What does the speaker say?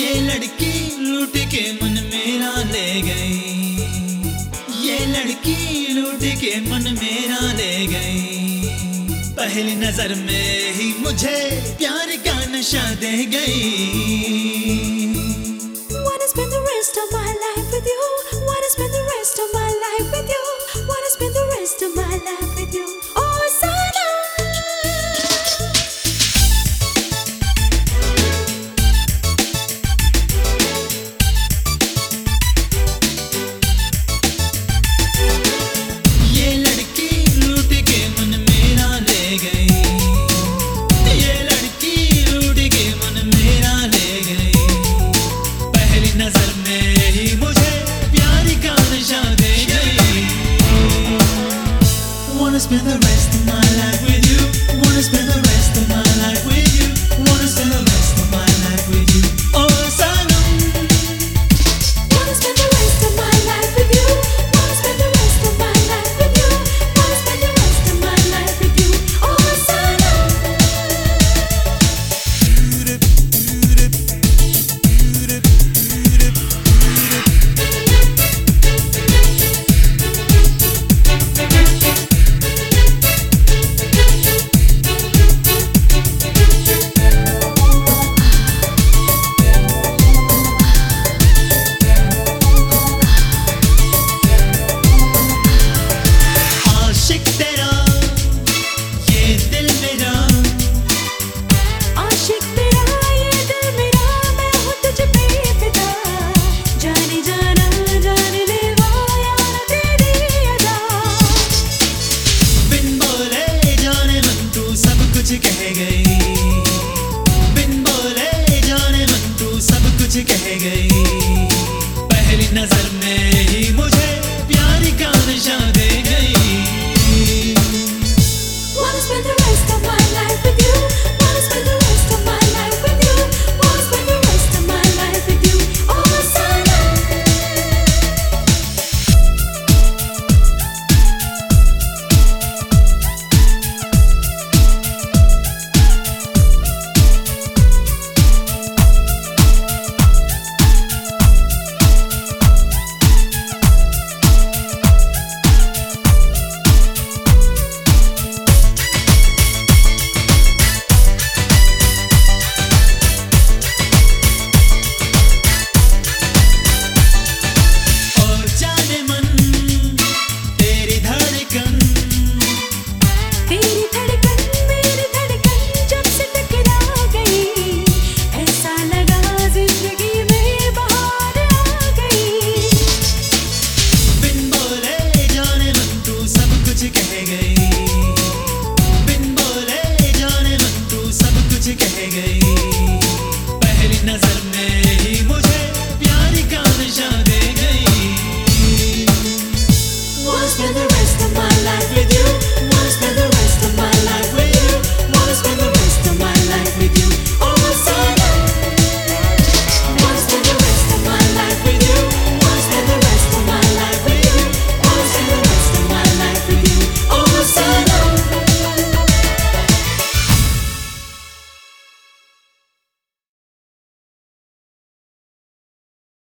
लड़की लूट के मन मेरा ले गई। ये लड़की लूट के मन मेरा ले गई। पहली नज़र में ही मुझे प्यार का नशा दे गई। Wanna spend the rest of my life in the बोले जाने मंतू सब कुछ कह गई। पहली नज़र में ही मुझे प्यार का नशा दे गई।